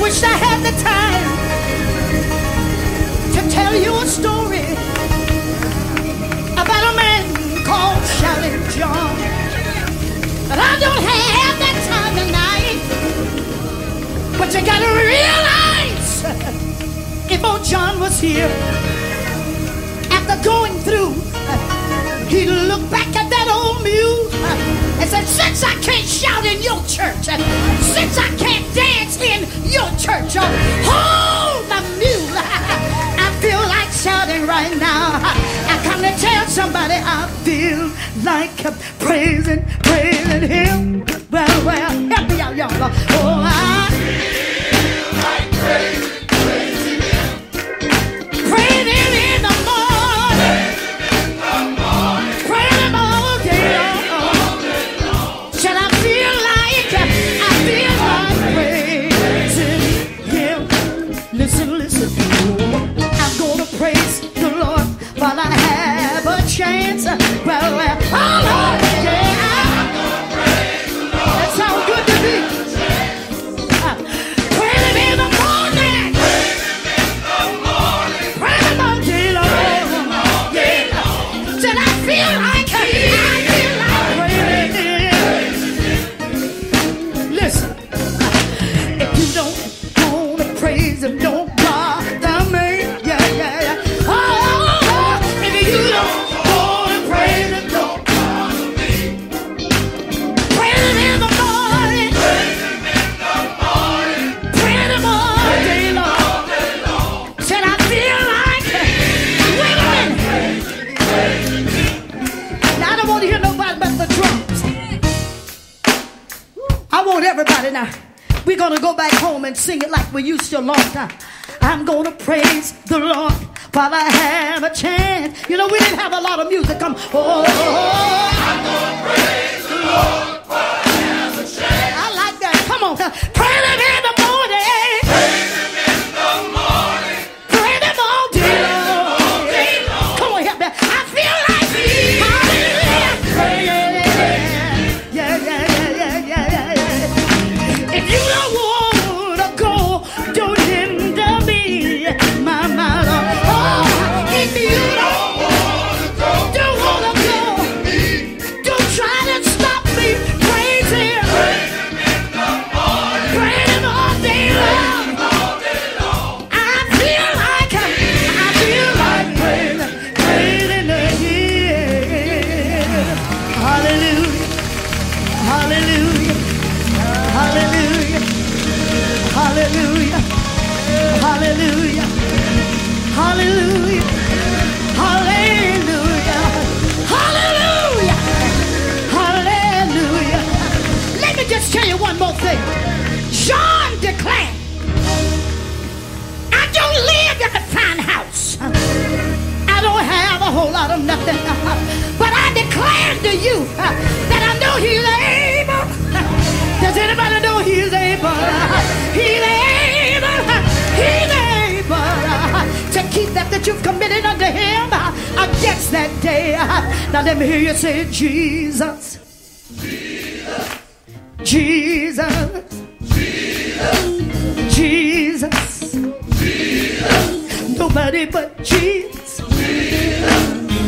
Wish I had the time to tell you a story about a man called Shouting John. But I don't have that time tonight. But you gotta realize if old John was here, after going through, he'd look back at that old mule and said, Since I can't shout in your church, since I can't church, hold my mule. I feel like shouting right now. I come to tell somebody I feel like praising, praising him. Well, well, help me out, y'all. Oh, I Go back home and sing it like we used to a long time. I'm gonna praise the Lord while I have a chance. You know, we didn't have a lot of music. Come, oh, oh, oh. I'm gonna praise the Lord Hallelujah. Hallelujah. Hallelujah. Hallelujah. Hallelujah. Let me just tell you one more thing. John declared, I don't live in a fine house. I don't have a whole lot of nothing. But I declare to you you've committed unto Him against that day. Now let me hear you say, Jesus. Jesus. Jesus. Nobody but Jesus.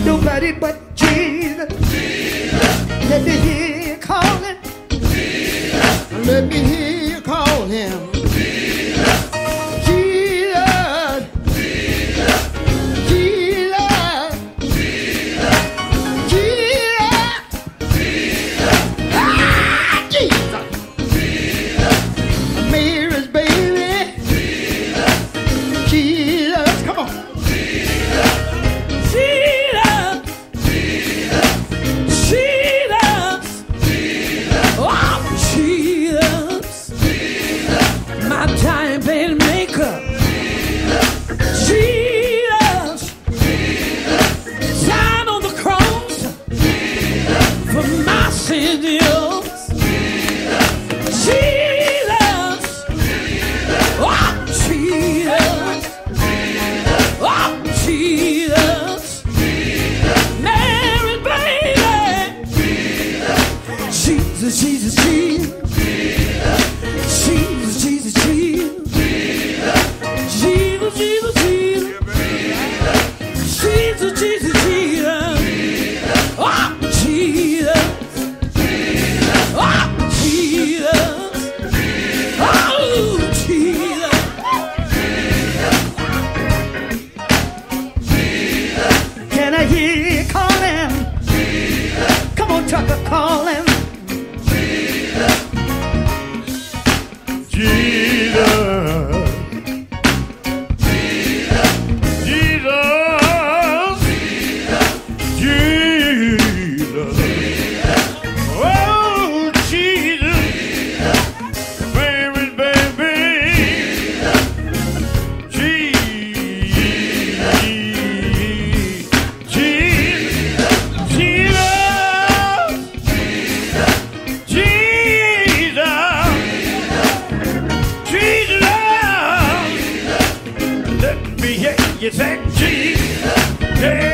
Nobody but Jesus. Let me hear you calling. Let me Jesus. You say Jesus. Yeah.